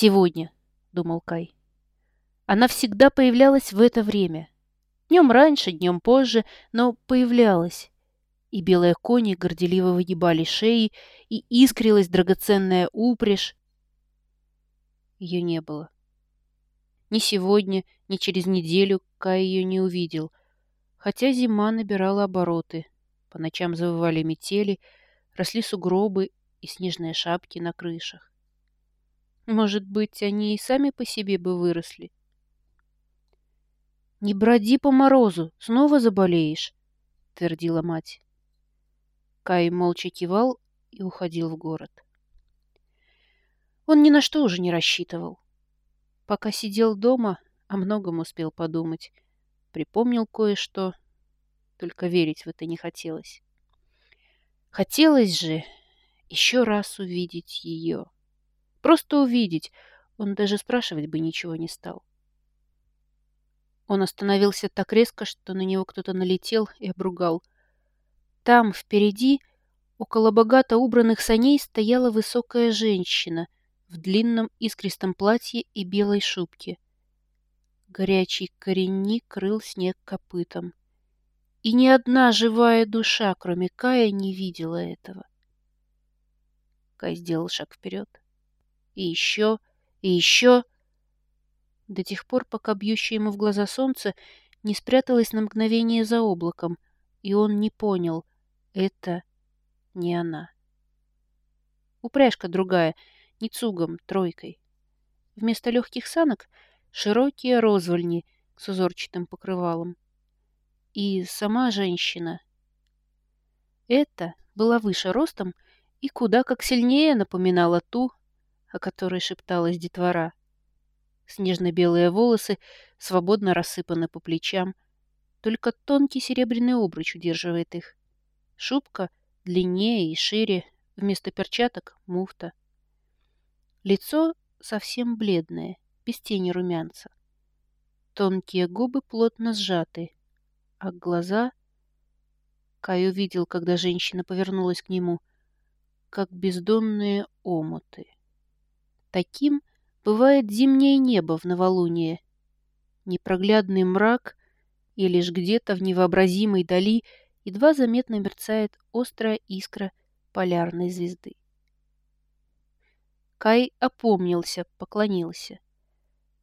«Сегодня», — думал Кай. Она всегда появлялась в это время. Днем раньше, днем позже, но появлялась. И белые кони горделиво выгибали шеи, и искрилась драгоценная упряжь. Ее не было. Ни сегодня, ни через неделю Кай ее не увидел, хотя зима набирала обороты. По ночам завывали метели, росли сугробы и снежные шапки на крышах. Может быть, они и сами по себе бы выросли. «Не броди по морозу, снова заболеешь», — твердила мать. Кай молча кивал и уходил в город. Он ни на что уже не рассчитывал. Пока сидел дома, о многом успел подумать. Припомнил кое-что, только верить в это не хотелось. Хотелось же еще раз увидеть ее. Просто увидеть. Он даже спрашивать бы ничего не стал. Он остановился так резко, что на него кто-то налетел и обругал. Там, впереди, около богато убранных саней, стояла высокая женщина в длинном искристом платье и белой шубке. Горячий коренник крыл снег копытом. И ни одна живая душа, кроме Кая, не видела этого. Кай сделал шаг вперед. И еще, и еще... До тех пор, пока бьющее ему в глаза солнце не спряталось на мгновение за облаком, и он не понял — это не она. Упряжка другая, не цугом, тройкой. Вместо легких санок — широкие розвольни с узорчатым покрывалом и сама женщина. Эта была выше ростом и куда как сильнее напоминала ту, о которой шепталась детвора. Снежно-белые волосы свободно рассыпаны по плечам, только тонкий серебряный обруч удерживает их. Шубка длиннее и шире, вместо перчаток — муфта. Лицо совсем бледное, без тени румянца. Тонкие губы плотно сжаты, а глаза... Кай увидел, когда женщина повернулась к нему, как бездонные омуты. Таким бывает зимнее небо в новолуние. Непроглядный мрак, и лишь где-то в невообразимой дали едва заметно мерцает острая искра полярной звезды. Кай опомнился, поклонился.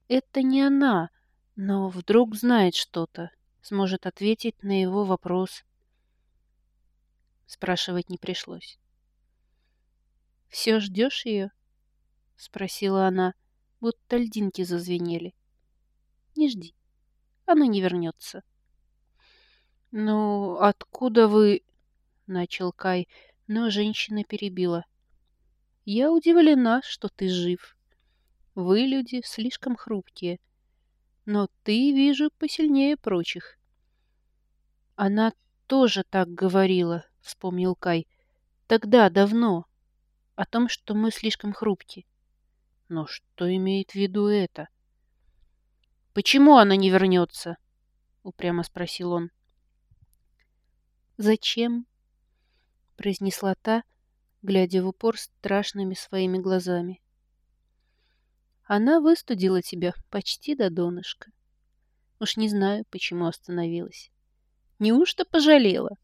Это не она, но вдруг знает что-то сможет ответить на его вопрос. Спрашивать не пришлось. «Все ждешь ее?» — спросила она, будто льдинки зазвенели. «Не жди, она не вернется». «Ну, откуда вы...» — начал Кай, но женщина перебила. «Я удивлена, что ты жив. Вы, люди, слишком хрупкие. Но ты, вижу, посильнее прочих. Она тоже так говорила, вспомнил Кай. Тогда, давно. О том, что мы слишком хрупки. Но что имеет в виду это? Почему она не вернется? Упрямо спросил он. Зачем? произнесла та, глядя в упор страшными своими глазами. Она выстудила тебя почти до донышка. Уж не знаю, почему остановилась. Неужто пожалела?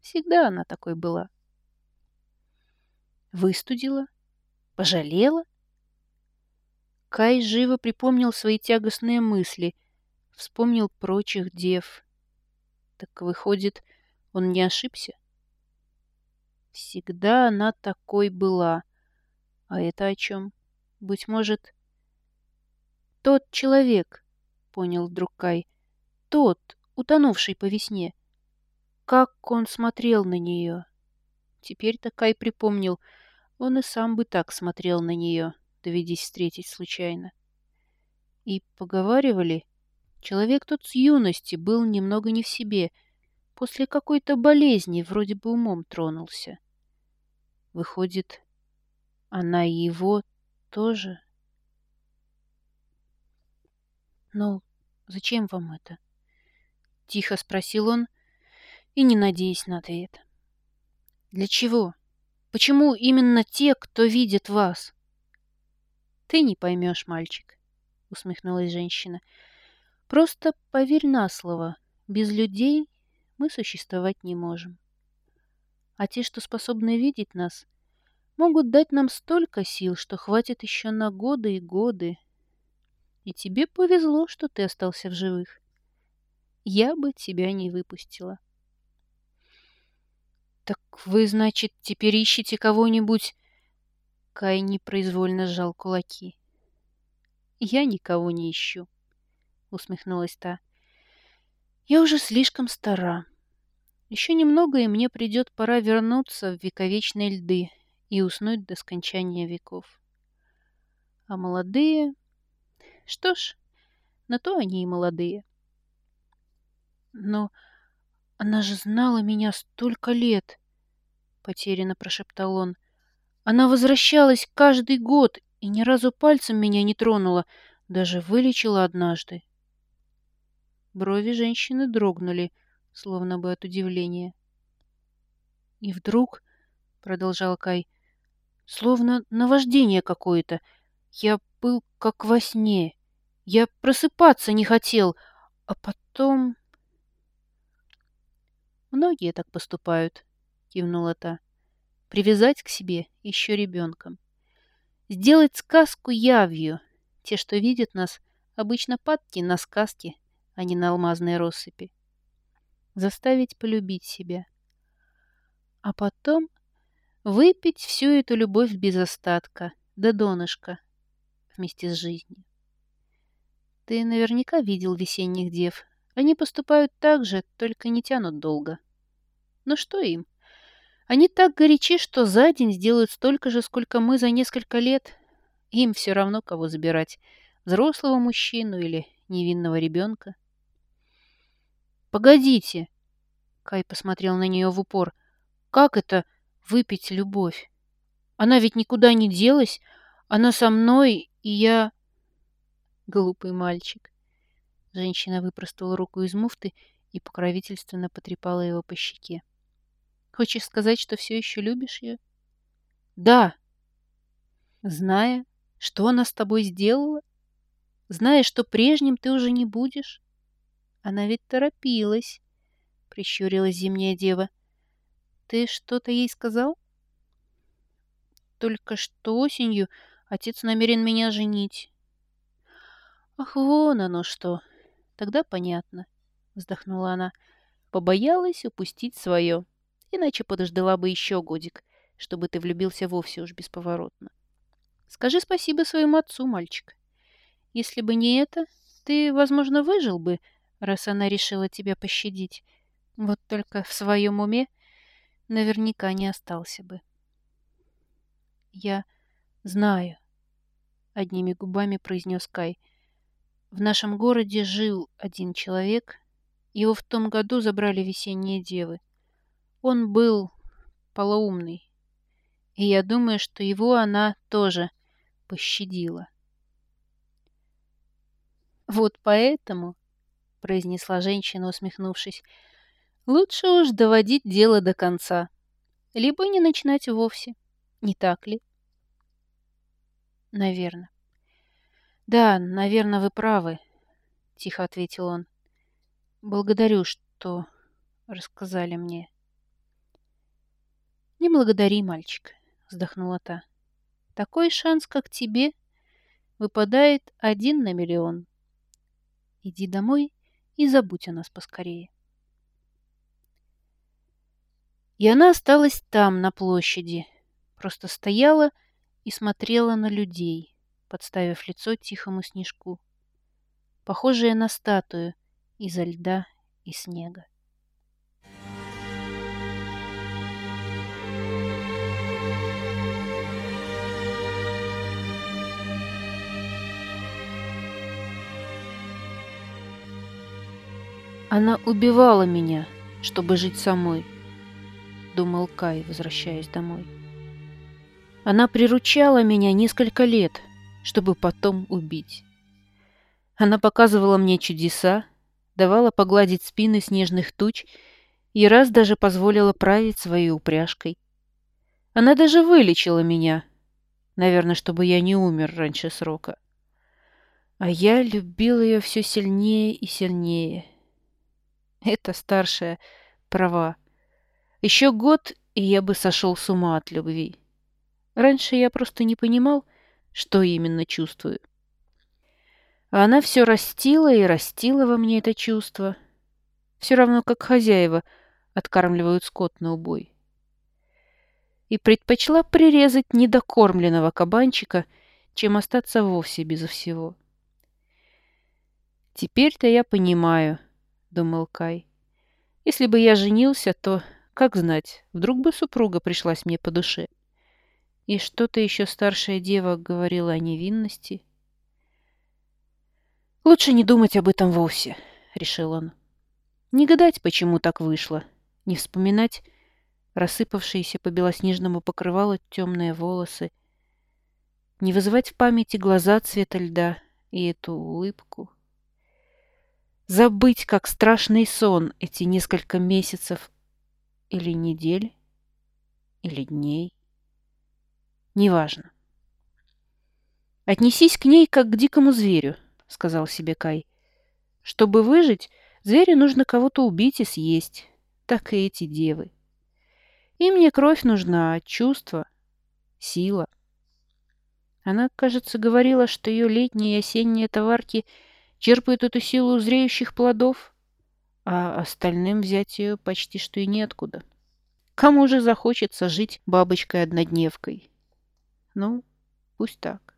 Всегда она такой была. Выстудила? Пожалела? Кай живо припомнил свои тягостные мысли, вспомнил прочих дев. Так выходит, он не ошибся? Всегда она такой была. А это о чем? Быть может... Тот человек, понял вдруг Кай, тот, утонувший по весне. Как он смотрел на нее! Теперь Такай припомнил, он и сам бы так смотрел на нее, доведись встретить случайно. И поговаривали, человек тот с юности был немного не в себе, после какой-то болезни вроде бы умом тронулся. Выходит, она и его тоже. Ну, зачем вам это? — Тихо спросил он и не надеясь на ответ. Для чего? Почему именно те, кто видит вас? Ты не поймешь, мальчик, усмехнулась женщина. Просто поверь на слово, без людей мы существовать не можем. А те, что способны видеть нас, могут дать нам столько сил, что хватит еще на годы и годы. И тебе повезло, что ты остался в живых. Я бы тебя не выпустила. «Так вы, значит, теперь ищете кого-нибудь?» Кай непроизвольно сжал кулаки. «Я никого не ищу», — усмехнулась та. «Я уже слишком стара. Еще немного, и мне придет пора вернуться в вековечные льды и уснуть до скончания веков. А молодые... Что ж, на то они и молодые. Но она же знала меня столько лет, — потерянно прошептал он. Она возвращалась каждый год и ни разу пальцем меня не тронула, даже вылечила однажды. Брови женщины дрогнули, словно бы от удивления. И вдруг, — продолжал Кай, — словно наваждение какое-то. Я был как во сне. Я просыпаться не хотел, а потом... Многие так поступают, кивнула та. Привязать к себе еще ребенком. Сделать сказку явью. Те, что видят нас, обычно падки на сказки, а не на алмазные россыпи. Заставить полюбить себя. А потом выпить всю эту любовь без остатка, до донышка, вместе с жизнью. Ты наверняка видел весенних дев. Они поступают так же, только не тянут долго. Но что им? Они так горячи, что за день сделают столько же, сколько мы за несколько лет. Им все равно, кого забирать. Взрослого мужчину или невинного ребенка. «Погодите!» Кай посмотрел на нее в упор. «Как это выпить любовь? Она ведь никуда не делась. Она со мной, и я...» Глупый мальчик. Женщина выпростала руку из муфты и покровительственно потрепала его по щеке. Хочешь сказать, что все еще любишь ее? Да. Зная, что она с тобой сделала? Зная, что прежним ты уже не будешь? Она ведь торопилась, прищурилась зимняя дева. Ты что-то ей сказал? Только что осенью отец намерен меня женить. Ах, вон оно что. Тогда понятно, вздохнула она. Побоялась упустить свое иначе подождала бы еще годик, чтобы ты влюбился вовсе уж бесповоротно. Скажи спасибо своему отцу, мальчик. Если бы не это, ты, возможно, выжил бы, раз она решила тебя пощадить. Вот только в своем уме наверняка не остался бы. Я знаю, — одними губами произнес Кай. В нашем городе жил один человек. Его в том году забрали весенние девы. Он был полоумный, и я думаю, что его она тоже пощадила. «Вот поэтому», — произнесла женщина, усмехнувшись, — «лучше уж доводить дело до конца, либо не начинать вовсе, не так ли?» «Наверное». «Да, наверное, вы правы», — тихо ответил он. «Благодарю, что рассказали мне». «Не благодари, мальчик», — вздохнула та. «Такой шанс, как тебе, выпадает один на миллион. Иди домой и забудь о нас поскорее». И она осталась там, на площади, просто стояла и смотрела на людей, подставив лицо тихому снежку, похожее на статую изо льда и снега. Она убивала меня, чтобы жить самой, думал Кай, возвращаясь домой. Она приручала меня несколько лет, чтобы потом убить. Она показывала мне чудеса, давала погладить спины снежных туч и раз даже позволила править своей упряжкой. Она даже вылечила меня, Наверное, чтобы я не умер раньше срока. А я любил ее все сильнее и сильнее. Это старшая права. Еще год, и я бы сошел с ума от любви. Раньше я просто не понимал, что именно чувствую. А она все растила и растила во мне это чувство. Все равно, как хозяева откармливают скот на убой. И предпочла прирезать недокормленного кабанчика, чем остаться вовсе безо всего. «Теперь-то я понимаю», — думал Кай. «Если бы я женился, то, как знать, вдруг бы супруга пришлась мне по душе». И что-то еще старшая дева говорила о невинности. «Лучше не думать об этом вовсе», — решил он. «Не гадать, почему так вышло, не вспоминать рассыпавшиеся по белоснежному покрывалу темные волосы, не вызывать в памяти глаза цвета льда и эту улыбку. Забыть, как страшный сон эти несколько месяцев или недель, или дней. Неважно. «Отнесись к ней, как к дикому зверю», — сказал себе Кай. «Чтобы выжить, зверю нужно кого-то убить и съесть. Так и эти девы. Им не кровь нужна, а чувство, сила». Она, кажется, говорила, что ее летние и осенние товарки черпают эту силу зреющих плодов, а остальным взять ее почти что и неоткуда. Кому же захочется жить бабочкой-однодневкой? Ну, пусть так.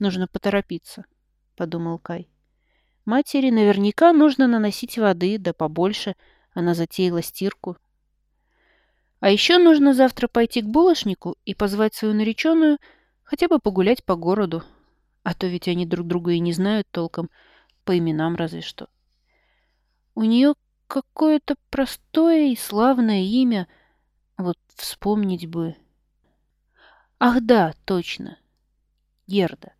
Нужно поторопиться, подумал Кай. Матери наверняка нужно наносить воды, да побольше. Она затеяла стирку. А еще нужно завтра пойти к булочнику и позвать свою нареченную хотя бы погулять по городу. А то ведь они друг друга и не знают толком, по именам разве что. У нее какое-то простое и славное имя. Вот вспомнить бы... Ах да, точно. Герда.